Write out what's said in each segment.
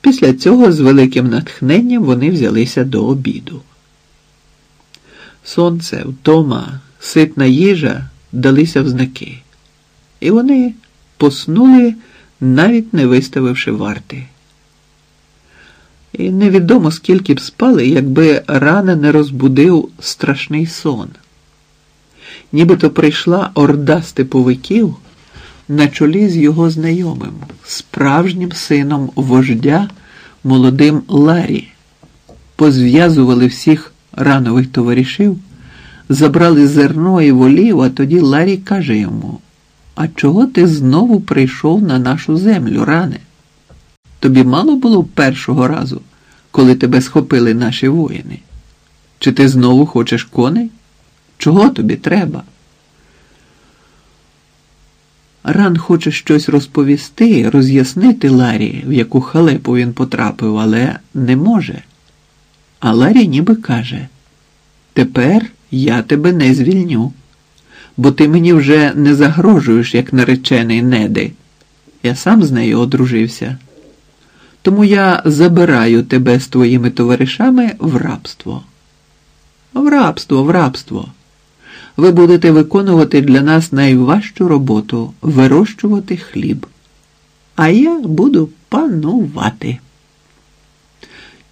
Після цього з великим натхненням вони взялися до обіду. Сонце, втома, ситна їжа далися в знаки, і вони поснули, навіть не виставивши варти. І невідомо скільки б спали, якби рана не розбудив страшний сон. Нібито прийшла орда степовиків на чолі з його знайомим, справжнім сином вождя, молодим Ларі, позв'язували всіх ранових товаришів, забрали зерно і волів, а тоді Ларі каже йому: А чого ти знову прийшов на нашу землю, ране? Тобі мало було першого разу, коли тебе схопили наші воїни? Чи ти знову хочеш коней? Чого тобі треба? Ран хоче щось розповісти, роз'яснити Ларі, в яку халепу він потрапив, але не може. А Ларі ніби каже: Тепер я тебе не звільню, бо ти мені вже не загрожуєш, як наречений неди. Я сам з нею одружився. Тому я забираю тебе з твоїми товаришами в рабство. В рабство, в рабство. Ви будете виконувати для нас найважчу роботу вирощувати хліб. А я буду панувати.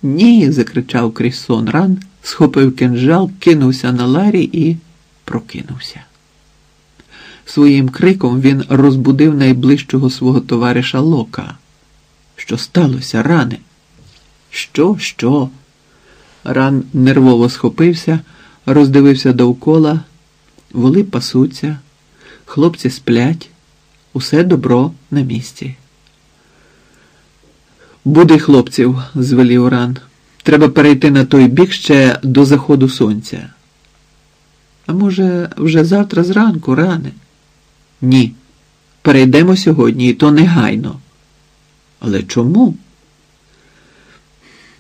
Ні, закричав крізь сон ран, схопив кинжал, кинувся на Ларі і прокинувся. Своїм криком він розбудив найближчого свого товариша Лока. Що сталося, ране? Що, що? Ран нервово схопився, роздивився довкола, воли пасуться, хлопці сплять, усе добро на місці. Буди хлопців, звелів ран. Треба перейти на той бік ще до заходу сонця. А може, вже завтра зранку, ране? Ні. Перейдемо сьогодні, і то негайно. Але чому?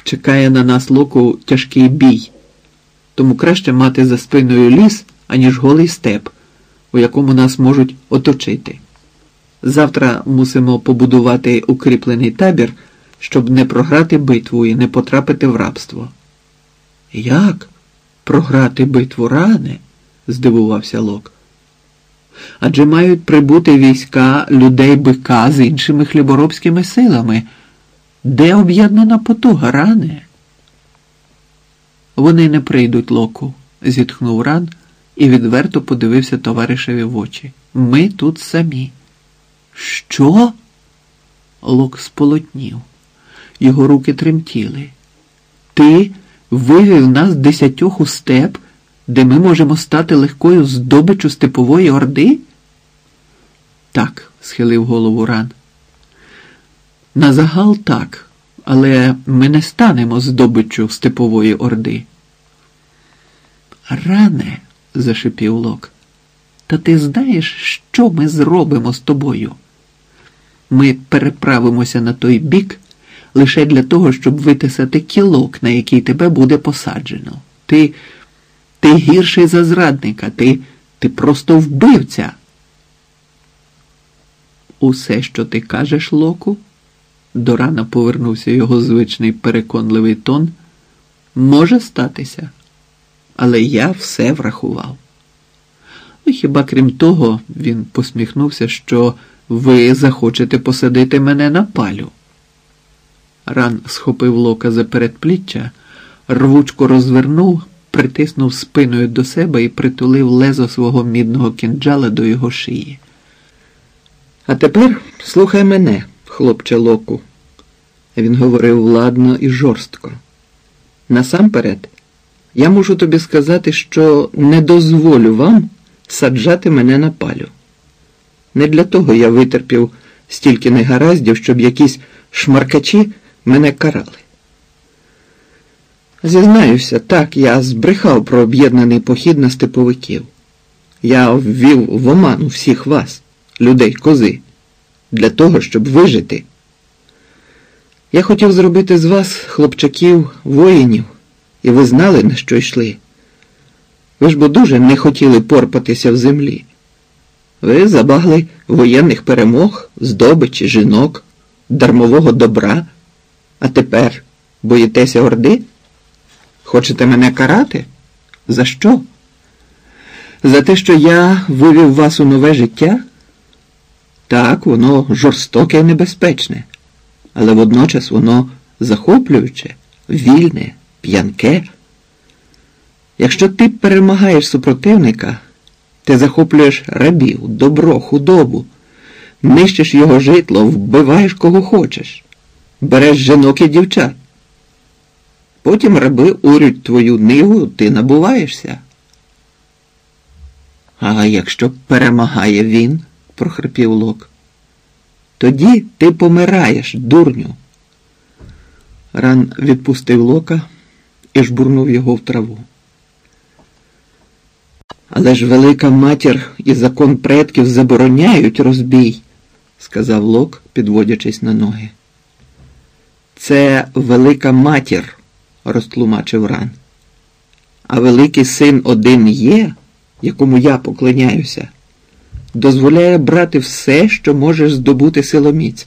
Чекає на нас локу тяжкий бій, тому краще мати за спиною ліс, аніж голий степ, у якому нас можуть оточити. Завтра мусимо побудувати укріплений табір, щоб не програти битву і не потрапити в рабство. Як? Програти битву ране? здивувався Лок. Адже мають прибути війська людей бика з іншими хліборобськими силами. Де об'єднана потуга, ране? Вони не прийдуть, Локу, зітхнув ран і відверто подивився товаришеві в очі. Ми тут самі. Що? Лок сполотнів. Його руки тремтіли. Ти вивів нас десятьох у степ, де ми можемо стати легкою здобичу степової орди? Так, схилив голову ран. На загал так, але ми не станемо здобиччю степової орди. Ране, зашипів Лок, та ти знаєш, що ми зробимо з тобою? Ми переправимося на той бік лише для того, щоб витисати кілок, на який тебе буде посаджено. Ти ти гірший за зрадника, ти, ти просто вбивця. Усе, що ти кажеш, Локу, до рана повернувся його звичний переконливий тон, може статися, але я все врахував. Ну, хіба крім того, він посміхнувся, що ви захочете посадити мене на палю. Ран схопив лока за передпліччя, рвучко розвернув, притиснув спиною до себе і притулив лезо свого мідного кінджала до його шиї. А тепер слухай мене, хлопче Локу. Він говорив владно і жорстко. Насамперед, я можу тобі сказати, що не дозволю вам саджати мене на палю. Не для того я витерпів стільки негараздів, щоб якісь шмаркачі мене карали. Зізнаюся, так, я збрехав про об'єднаний похід на степовиків. Я ввів в оману всіх вас, людей кози, для того, щоб вижити. Я хотів зробити з вас, хлопчаків, воїнів, і ви знали, на що йшли. Ви ж бо дуже не хотіли порпатися в землі. Ви забагли воєнних перемог, здобичі, жінок, дармового добра. А тепер боїтеся орди? Хочете мене карати? За що? За те, що я вивів вас у нове життя? Так, воно жорстоке і небезпечне, але водночас воно захоплююче, вільне, п'янке. Якщо ти перемагаєш супротивника, ти захоплюєш рабів, добро, худобу, нищиш його житло, вбиваєш кого хочеш, береш жінок і дівчат. Потім раби урють твою ниву, ти набуваєшся. А якщо перемагає він, прохрипів Лок, тоді ти помираєш, дурню. Ран відпустив лока і жбурнув його в траву. Але ж велика матір і закон предків забороняють розбій, сказав Лок, підводячись на ноги. Це велика матір, розтлумачив ран. А великий син один є, якому я поклоняюся, дозволяє брати все, що можеш здобути силоміць,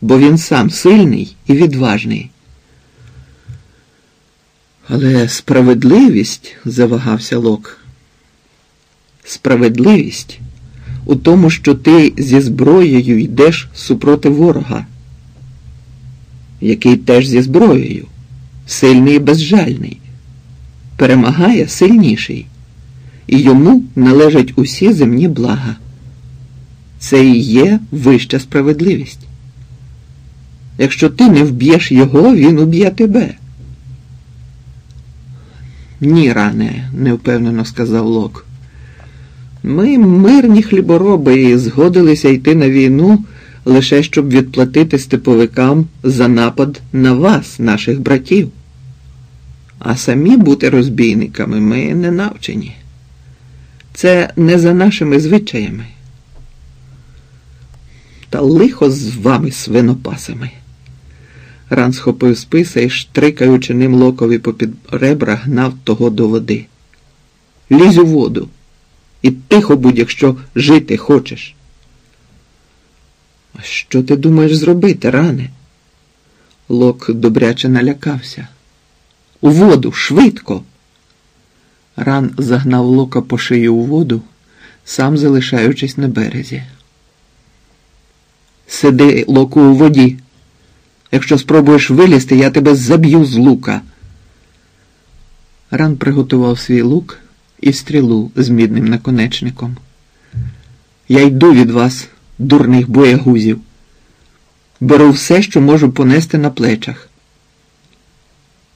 бо він сам сильний і відважний. Але справедливість, завагався Лок. Справедливість у тому, що ти зі зброєю йдеш супроти ворога, який теж зі зброєю, сильний і безжальний, перемагає сильніший, і йому належать усі земні блага. Це і є вища справедливість. Якщо ти не вб'єш його, він уб'є тебе. Ні, ране, невпевнено сказав Лок. Ми, мирні хлібороби, і згодилися йти на війну лише щоб відплатити степовикам за напад на вас, наших братів. А самі бути розбійниками ми не навчені. Це не за нашими звичаями. Та лихо з вами свинопасами. Ран схопив списа і, штрикаючи ним локові попід ребра, гнав того до води. Лізь у воду. І тихо будь, якщо жити хочеш. А що ти думаєш зробити, ране? Лок добряче налякався. У воду, швидко. Ран загнав лока по шию у воду, сам залишаючись на березі. Сиди, локу, у воді. Якщо спробуєш вилізти, я тебе заб'ю з лука. Ран приготував свій лук і стрілу з мідним наконечником. Я йду від вас, дурних боягузів. Беру все, що можу понести на плечах.